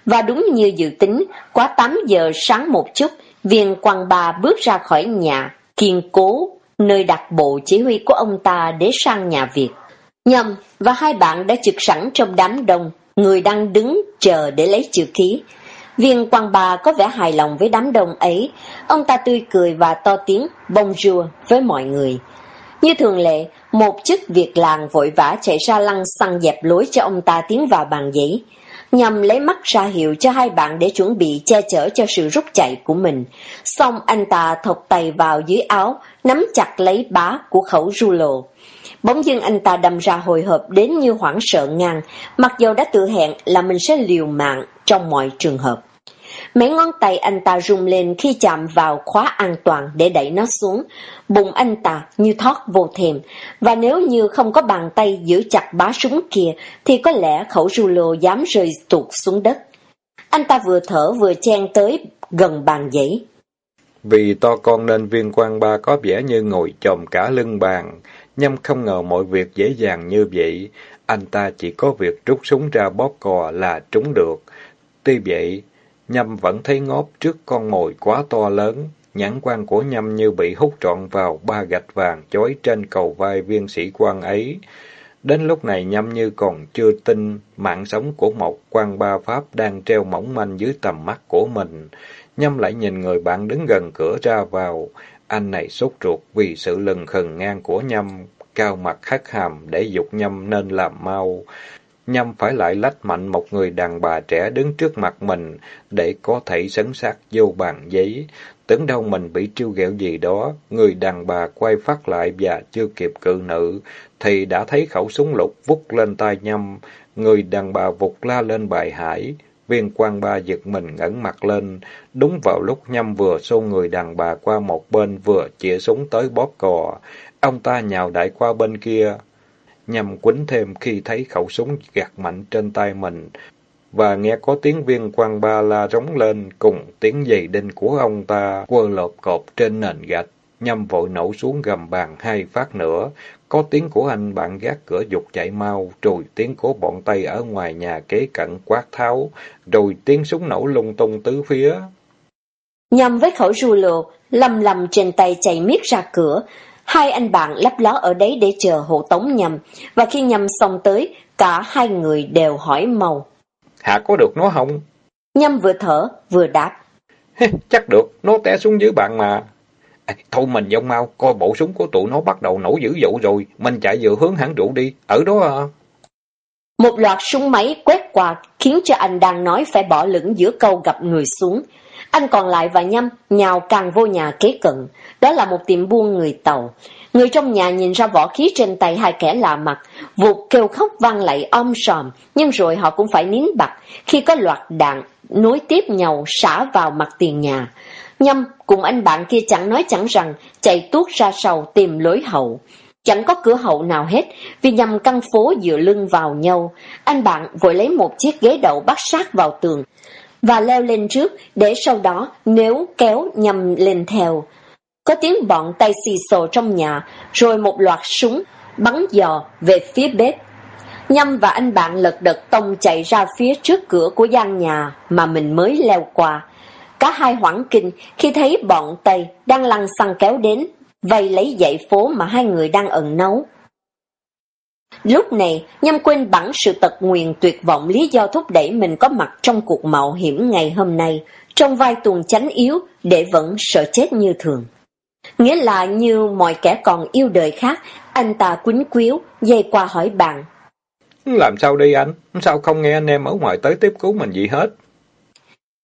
Và đúng như dự tính, quá 8 giờ sáng một chút, viên quang bà bước ra khỏi nhà, kiên cố, nơi đặt bộ chỉ huy của ông ta để sang nhà Việt. Nhầm và hai bạn đã trực sẵn trong đám đông, người đang đứng chờ để lấy chữ ký. Viên quang bà có vẻ hài lòng với đám đông ấy, ông ta tươi cười và to tiếng bonjour với mọi người. Như thường lệ, một chức việc làng vội vã chạy ra lăng xăng dẹp lối cho ông ta tiến vào bàn giấy nhằm lấy mắt ra hiệu cho hai bạn để chuẩn bị che chở cho sự rút chạy của mình. Xong anh ta thọc tay vào dưới áo, nắm chặt lấy bá của khẩu ru lộ. Bỗng dưng anh ta đâm ra hồi hộp đến như hoảng sợ ngang, mặc dù đã tự hẹn là mình sẽ liều mạng trong mọi trường hợp. Mấy ngón tay anh ta rung lên khi chạm vào khóa an toàn để đẩy nó xuống. Bụng anh ta như thoát vô thềm và nếu như không có bàn tay giữ chặt bá súng kia, thì có lẽ khẩu ru lô dám rơi tuột xuống đất. Anh ta vừa thở vừa chen tới gần bàn giấy. Vì to con nên viên quan ba có vẻ như ngồi chồm cả lưng bàn. Nhâm không ngờ mọi việc dễ dàng như vậy. Anh ta chỉ có việc rút súng ra bóp cò là trúng được. Tuy vậy, Nhâm vẫn thấy ngóp trước con mồi quá to lớn. Nhãn quan của Nhâm như bị hút trọn vào ba gạch vàng chói trên cầu vai viên sĩ quan ấy. Đến lúc này Nhâm như còn chưa tin mạng sống của một quan ba Pháp đang treo mỏng manh dưới tầm mắt của mình. Nhâm lại nhìn người bạn đứng gần cửa ra vào. Anh này sốt ruột vì sự lừng khừng ngang của Nhâm, cao mặt hất hàm để dục Nhâm nên làm mau. Nhâm phải lại lách mạnh một người đàn bà trẻ đứng trước mặt mình để có thể sấn sát vô bàn giấy. Tưởng đâu mình bị trêu ghẹo gì đó, người đàn bà quay phát lại và chưa kịp cự nữ, thì đã thấy khẩu súng lục vút lên tay Nhâm. Người đàn bà vụt la lên bài hải. Viên quan ba giật mình ngẩng mặt lên. Đúng vào lúc Nhâm vừa xô người đàn bà qua một bên vừa chĩa súng tới bóp cò. Ông ta nhào đại qua bên kia, nhằm quýnh thêm khi thấy khẩu súng gạt mạnh trên tay mình, và nghe có tiếng viên quan ba la rống lên cùng tiếng giày đinh của ông ta quơ lộp cộp trên nền gạch. nhằm vội nổ xuống gầm bàn hai phát nữa, có tiếng của anh bạn gác cửa dục chạy mau, rồi tiếng của bọn Tây ở ngoài nhà kế cận quát tháo, rồi tiếng súng nổ lung tung tứ phía. nhằm với khẩu ru lồ, lầm lầm trên tay chạy miết ra cửa, Hai anh bạn lấp ló ở đấy để chờ hộ tống nhầm, và khi nhầm xong tới, cả hai người đều hỏi màu. Hạ có được nó không? Nhâm vừa thở, vừa đáp. Chắc được, nó té xuống dưới bạn mà. À, thôi mình dông mau, coi bộ súng của tụi nó bắt đầu nổ dữ dội rồi, mình chạy vừa hướng hãng rượu đi, ở đó à. Một loạt súng máy quét qua khiến cho anh đang nói phải bỏ lửng giữa câu gặp người xuống. Anh còn lại và Nhâm nhào càng vô nhà kế cận. Đó là một tiệm buôn người Tàu. Người trong nhà nhìn ra võ khí trên tay hai kẻ lạ mặt, vụt kêu khóc vang lại om sòm, nhưng rồi họ cũng phải nín bặt khi có loạt đạn nối tiếp nhau xả vào mặt tiền nhà. Nhâm cùng anh bạn kia chẳng nói chẳng rằng, chạy tuốt ra sau tìm lối hậu. Chẳng có cửa hậu nào hết, vì nhằm căn phố dựa lưng vào nhau. Anh bạn vội lấy một chiếc ghế đậu bắt sát vào tường, và leo lên trước để sau đó nếu kéo nhằm lên theo. Có tiếng bọn tay xì xồ trong nhà, rồi một loạt súng bắn dò về phía bếp. Nhâm và anh bạn lật đật tông chạy ra phía trước cửa của gian nhà mà mình mới leo qua. Cả hai hoảng kinh khi thấy bọn Tây đang lăn xăng kéo đến, vây lấy dãy phố mà hai người đang ẩn nấu. Lúc này, nhâm quên bẵng sự tật nguyền tuyệt vọng lý do thúc đẩy mình có mặt trong cuộc mạo hiểm ngày hôm nay, trong vai tuần chánh yếu để vẫn sợ chết như thường. Nghĩa là như mọi kẻ còn yêu đời khác, anh ta quýnh quýu, dây qua hỏi bạn. Làm sao đi anh? Sao không nghe anh em ở ngoài tới tiếp cứu mình gì hết?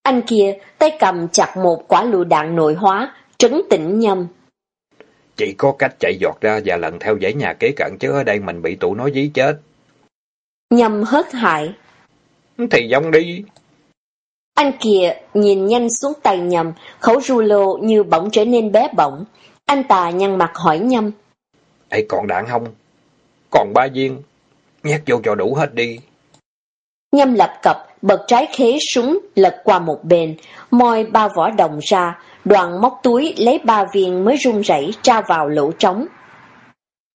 Anh kia tay cầm chặt một quả lựu đạn nội hóa, trấn tĩnh nhâm. Chỉ có cách chạy giọt ra và lần theo dãy nhà kế cận chứ ở đây mình bị tụi nó dí chết. Nhâm hớt hại. Thì giống đi. Anh kia nhìn nhanh xuống tay nhầm, khẩu ru lô như bỗng trở nên bé bỏng. Anh ta nhăn mặt hỏi nhâm. Ê còn đạn không? Còn ba viên. Nhét vô cho đủ hết đi. Nhâm lập cập, bật trái khế súng lật qua một bên, moi ba vỏ đồng ra, đoàn móc túi lấy ba viên mới run rẩy tra vào lỗ trống.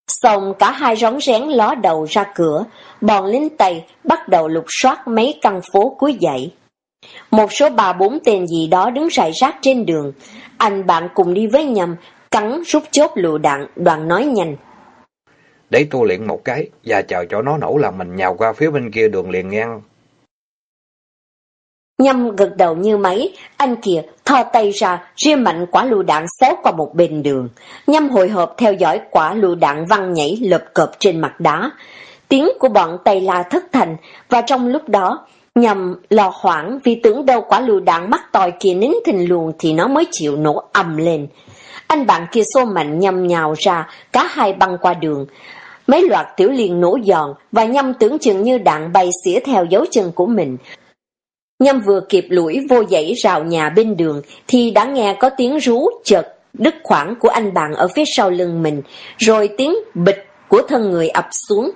Xong cả hai rón rén ló đầu ra cửa, bọn lính Tây bắt đầu lục soát mấy căn phố cuối dãy. Một số bà bốn tên gì đó đứng rải rác trên đường. Anh bạn cùng đi với nhầm, cắn rút chốt lựu đạn, đoàn nói nhanh. Để tôi luyện một cái, và chờ cho nó nổ là mình nhào qua phía bên kia đường liền ngang. Nhâm gật đầu như máy, anh kia thò tay ra, riêng mạnh quả lựu đạn xéo qua một bên đường. Nhâm hồi hộp theo dõi quả lựu đạn văng nhảy lợp cộp trên mặt đá. Tiếng của bọn Tây La thất thành, và trong lúc đó, Nhâm lo hoảng vì tưởng đâu quả lựu đạn mắt tòi kia nín thình luồng thì nó mới chịu nổ ầm lên. Anh bạn kia xô mạnh nhâm nhào ra, cả hai băng qua đường. Mấy loạt tiểu liền nổ giòn và nhâm tưởng chừng như đạn bay xỉa theo dấu chân của mình. Nhâm vừa kịp lũi vô dãy rào nhà bên đường thì đã nghe có tiếng rú chợt đứt khoảng của anh bạn ở phía sau lưng mình, rồi tiếng bịch của thân người ập xuống.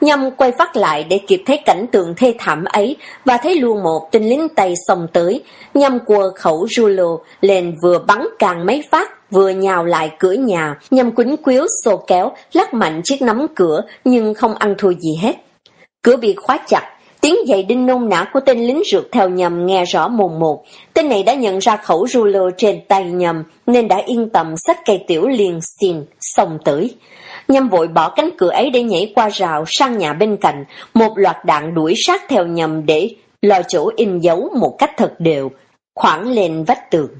Nhâm quay phát lại để kịp thấy cảnh tượng thê thảm ấy và thấy luôn một tên lính Tây xông tới. Nhâm quơ khẩu rulo lên vừa bắn càng mấy phát, vừa nhào lại cửa nhà. Nhâm quýnh quýu xô kéo, lắc mạnh chiếc nắm cửa nhưng không ăn thua gì hết. Cửa bị khóa chặt, Tiếng giày đinh nôn nã của tên lính rượt theo nhầm nghe rõ mồn một. Tên này đã nhận ra khẩu ruler trên tay nhầm, nên đã yên tâm xách cây tiểu liền xin, xông tới. Nhâm vội bỏ cánh cửa ấy để nhảy qua rào sang nhà bên cạnh, một loạt đạn đuổi sát theo nhầm để lo chỗ in dấu một cách thật đều, khoảng lên vách tường.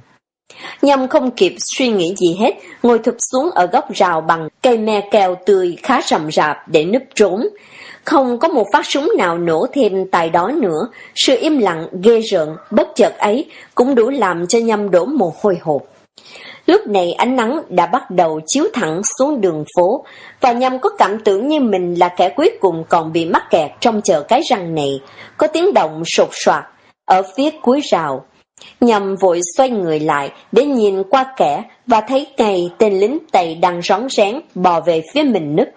Nhâm không kịp suy nghĩ gì hết, ngồi thụp xuống ở góc rào bằng cây me keo tươi khá rậm rạp để núp trốn. Không có một phát súng nào nổ thêm tại đó nữa, sự im lặng, ghê rợn, bất chợt ấy cũng đủ làm cho nhâm đổ mồ hôi hột. Lúc này ánh nắng đã bắt đầu chiếu thẳng xuống đường phố, và nhâm có cảm tưởng như mình là kẻ cuối cùng còn bị mắc kẹt trong chợ cái răng này. Có tiếng động sột soạt ở phía cuối rào. nhầm vội xoay người lại để nhìn qua kẻ và thấy ngay tên lính Tây đang rón rén bò về phía mình nứt.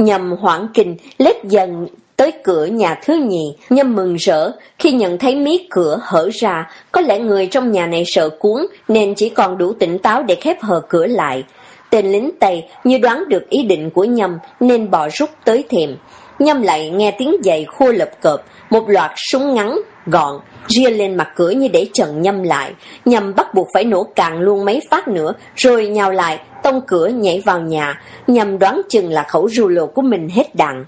Nhầm hoảng kinh, lết dần tới cửa nhà thứ nhì, nhâm mừng rỡ khi nhận thấy mí cửa hở ra, có lẽ người trong nhà này sợ cuốn nên chỉ còn đủ tỉnh táo để khép hờ cửa lại. Tên lính Tây như đoán được ý định của nhầm nên bỏ rút tới thềm. Nhâm lại nghe tiếng giày khua lập cộp, một loạt súng ngắn, gọn, ria lên mặt cửa như để trần Nhâm lại. nhằm bắt buộc phải nổ càng luôn mấy phát nữa, rồi nhào lại, tông cửa nhảy vào nhà, nhằm đoán chừng là khẩu rù lồ của mình hết đạn.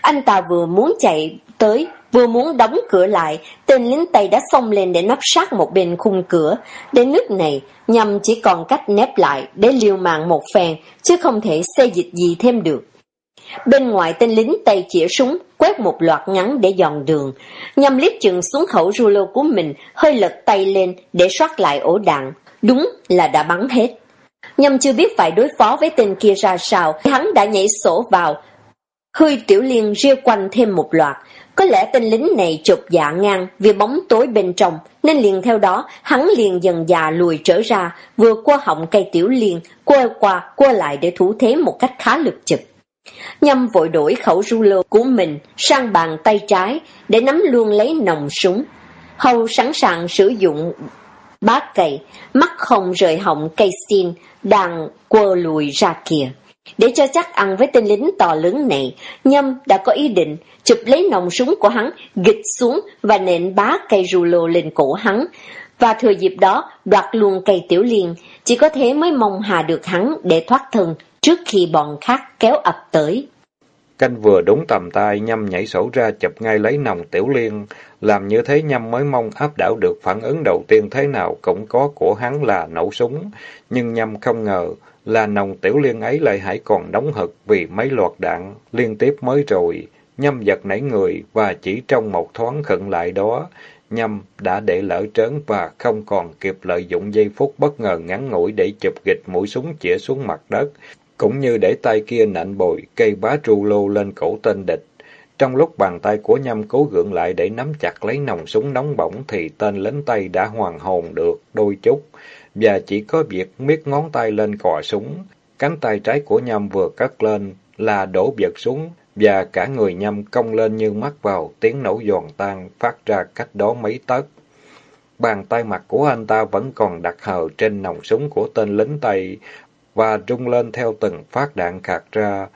Anh ta vừa muốn chạy tới, vừa muốn đóng cửa lại, tên lính Tây đã xông lên để nắp sát một bên khung cửa. Đến nước này, nhằm chỉ còn cách nép lại để liều mạng một phen, chứ không thể xê dịch gì thêm được. Bên ngoài tên lính tay chĩa súng, quét một loạt ngắn để dọn đường. Nhằm liếc chừng xuống khẩu rulo của mình, hơi lật tay lên để soát lại ổ đạn. Đúng là đã bắn hết. Nhâm chưa biết phải đối phó với tên kia ra sao, hắn đã nhảy sổ vào. Hơi tiểu liên ria quanh thêm một loạt. Có lẽ tên lính này chụp dạ ngang vì bóng tối bên trong, nên liền theo đó, hắn liền dần già lùi trở ra, vừa qua họng cây tiểu liên, qua qua, qua lại để thủ thế một cách khá lực chực. Nhâm vội đổi khẩu rulo của mình sang bàn tay trái để nắm luôn lấy nòng súng. Hầu sẵn sàng sử dụng bát cày, mắt không rời họng cây xin, đang quơ lùi ra kìa. Để cho chắc ăn với tên lính to lớn này, Nhâm đã có ý định chụp lấy nòng súng của hắn, gịch xuống và nện bá cây rù lô lên cổ hắn. Và thừa dịp đó, đoạt luôn cây tiểu liên, chỉ có thế mới mong hà được hắn để thoát thân trước khi bọn khác kéo ập tới. Canh vừa đúng tầm tay, nhâm nhảy sổ ra chụp ngay lấy nòng tiểu liên, làm như thế nhâm mới mong áp đảo được phản ứng đầu tiên thế nào cũng có của hắn là nổ súng, nhưng nhâm không ngờ là nòng tiểu liên ấy lại hãy còn đóng hực vì mấy loạt đạn liên tiếp mới rồi. Nhâm giật nảy người và chỉ trong một thoáng khựng lại đó, nhâm đã để lỡ trớn và không còn kịp lợi dụng giây phút bất ngờ ngắn ngủi để chụp gịch mũi súng chĩa xuống mặt đất, cũng như để tay kia nạnh bồi cây bá tru lô lên cổ tên địch. Trong lúc bàn tay của nhâm cố gượng lại để nắm chặt lấy nòng súng nóng bỏng thì tên lính tay đã hoàn hồn được đôi chút, và chỉ có việc miết ngón tay lên cò súng. Cánh tay trái của nhâm vừa cất lên là đổ vật xuống, và cả người nhâm cong lên như mắt vào, tiếng nổ giòn tan phát ra cách đó mấy tấc. Bàn tay mặt của anh ta vẫn còn đặt hờ trên nòng súng của tên lính Tây, và rung lên theo từng phát đạn khạc ra.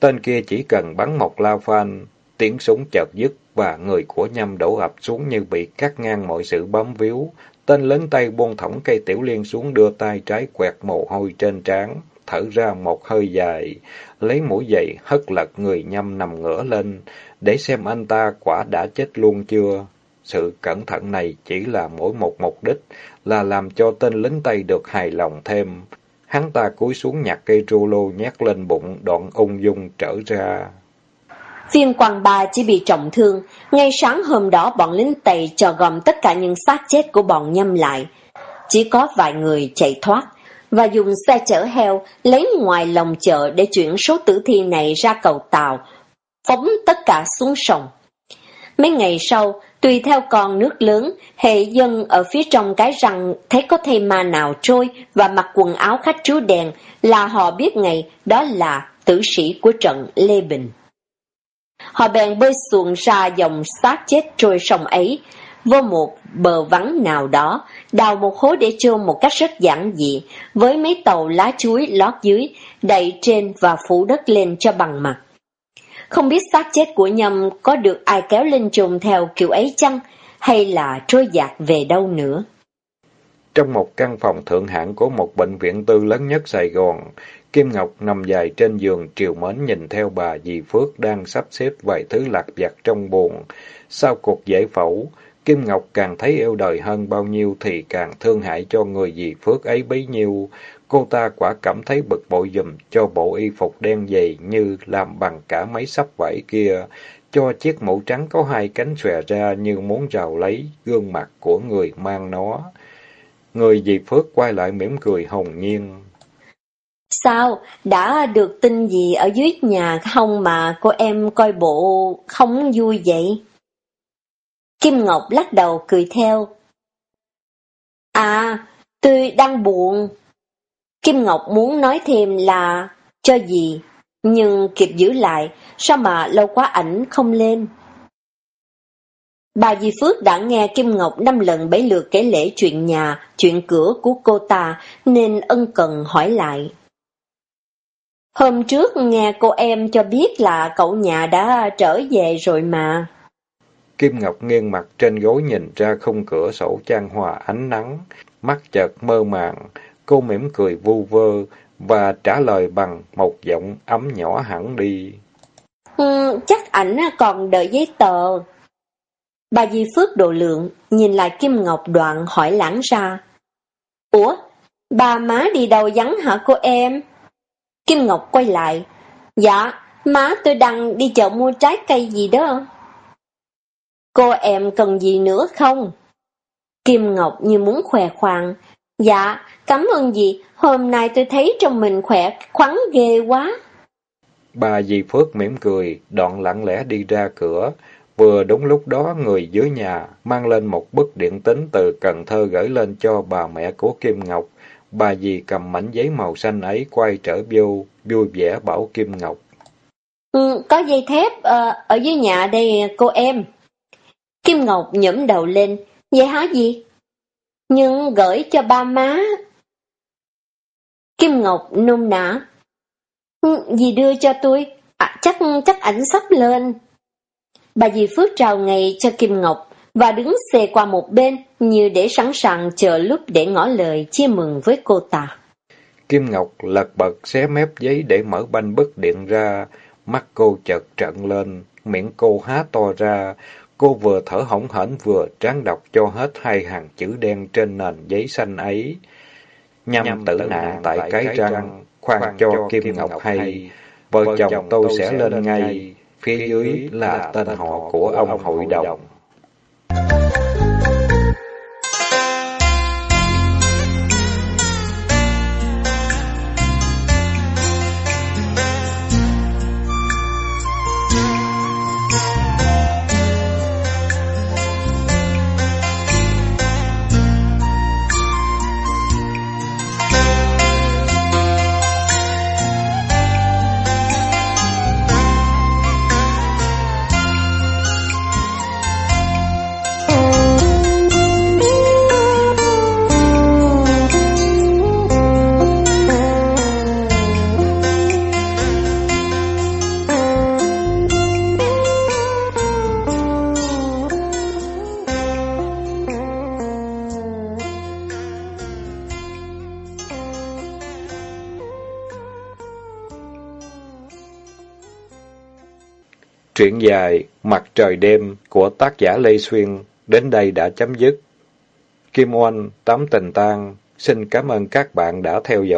Tên kia chỉ cần bắn một lao phan, tiếng súng chợt dứt và người của nhâm đổ ập xuống như bị cắt ngang mọi sự bấm víu. Tên lớn tay buông thõng cây tiểu liên xuống đưa tay trái quẹt mồ hôi trên trán, thở ra một hơi dài, lấy mũi dậy hất lật người nhâm nằm ngửa lên, để xem anh ta quả đã chết luôn chưa. Sự cẩn thận này chỉ là mỗi một mục đích, là làm cho tên lính Tây được hài lòng thêm. Hắn ta cúi xuống nhặt cây trô lô nhét lên bụng, đoạn ung dung trở ra. Viên quang ba chỉ bị trọng thương, ngay sáng hôm đó bọn lính Tây cho gom tất cả những xác chết của bọn nhâm lại. Chỉ có vài người chạy thoát, và dùng xe chở heo lấy ngoài lòng chợ để chuyển số tử thi này ra cầu tàu, phóng tất cả xuống sông. Mấy ngày sau, tùy theo con nước lớn, hệ dân ở phía trong cái răng thấy có thầy ma nào trôi và mặc quần áo khách chú đèn là họ biết ngay đó là tử sĩ của trận Lê Bình. Họ bèn bơi xuồng ra dòng xác chết trôi sông ấy, vô một bờ vắng nào đó, đào một hố để chôn một cách rất giản dị, với mấy tàu lá chuối lót dưới, đậy trên và phủ đất lên cho bằng mặt. Không biết xác chết của nhâm có được ai kéo lên trùng theo kiểu ấy chăng, hay là trôi dạt về đâu nữa. Trong một căn phòng thượng hạng của một bệnh viện tư lớn nhất Sài Gòn, Kim Ngọc nằm dài trên giường triều mến nhìn theo bà dì Phước đang sắp xếp vài thứ lạc vặt trong buồn. Sau cuộc giải phẫu, Kim Ngọc càng thấy yêu đời hơn bao nhiêu thì càng thương hại cho người dì Phước ấy bấy nhiêu. Cô ta quả cảm thấy bực bội dùm cho bộ y phục đen dày như làm bằng cả mấy sắp vải kia, cho chiếc mũ trắng có hai cánh xòe ra như muốn rào lấy gương mặt của người mang nó. Người dì Phước quay lại mỉm cười hồng nhiên. Sao? Đã được tin gì ở dưới nhà không mà cô em coi bộ không vui vậy? Kim Ngọc lắc đầu cười theo. À, tôi đang buồn. Kim Ngọc muốn nói thêm là cho gì, nhưng kịp giữ lại, sao mà lâu quá ảnh không lên. Bà Di Phước đã nghe Kim Ngọc năm lần bảy lượt kể lễ chuyện nhà, chuyện cửa của cô ta, nên ân cần hỏi lại. Hôm trước nghe cô em cho biết là cậu nhà đã trở về rồi mà. Kim Ngọc nghiêng mặt trên gối nhìn ra khung cửa sổ trang hòa ánh nắng, mắt chợt mơ màng, cô mỉm cười vu vơ và trả lời bằng một giọng ấm nhỏ hẳn đi. Ừ, chắc ảnh còn đợi giấy tờ. Bà Di Phước độ lượng, nhìn lại Kim Ngọc đoạn hỏi lãng ra. Ủa, bà má đi đâu vắng hả cô em? Kim Ngọc quay lại. Dạ, má tôi đang đi chợ mua trái cây gì đó. Cô em cần gì nữa không? Kim Ngọc như muốn khỏe khoang. Dạ, cảm ơn dì, hôm nay tôi thấy trong mình khỏe khoắn ghê quá. Bà dì Phước mỉm cười, đoạn lặng lẽ đi ra cửa. Vừa đúng lúc đó người dưới nhà mang lên một bức điện tín từ Cần Thơ gửi lên cho bà mẹ của Kim Ngọc. Bà dì cầm mảnh giấy màu xanh ấy quay trở vô, vui vẻ bảo Kim Ngọc. Ừ, có dây thép uh, ở dưới nhà đây cô em. Kim Ngọc nhẫm đầu lên, vậy hả gì? Nhưng gửi cho ba má. Kim Ngọc nôn nã. Ừ, dì đưa cho tôi, à, chắc chắc ảnh sắp lên. Bà dì Phước trào ngày cho Kim Ngọc và đứng xề qua một bên như để sẵn sàng chờ lúc để ngỏ lời chia mừng với cô ta. Kim Ngọc lật bật xé mép giấy để mở banh bức điện ra, mắt cô chợt trận lên, miệng cô há to ra, Cô vừa thở hổn hển vừa tráng đọc cho hết hai hàng chữ đen trên nền giấy xanh ấy. Nhâm, Nhâm tử nạn tại cái răng, khoan cho Kim Ngọc hay, vợ chồng tôi sẽ lên ngay, phía dưới là tên họ của ông hội đồng. Dài Mặt trời đêm của tác giả Lê Xuyên đến đây đã chấm dứt. Kim Oanh, Tám Tình Tăng, xin cảm ơn các bạn đã theo dõi.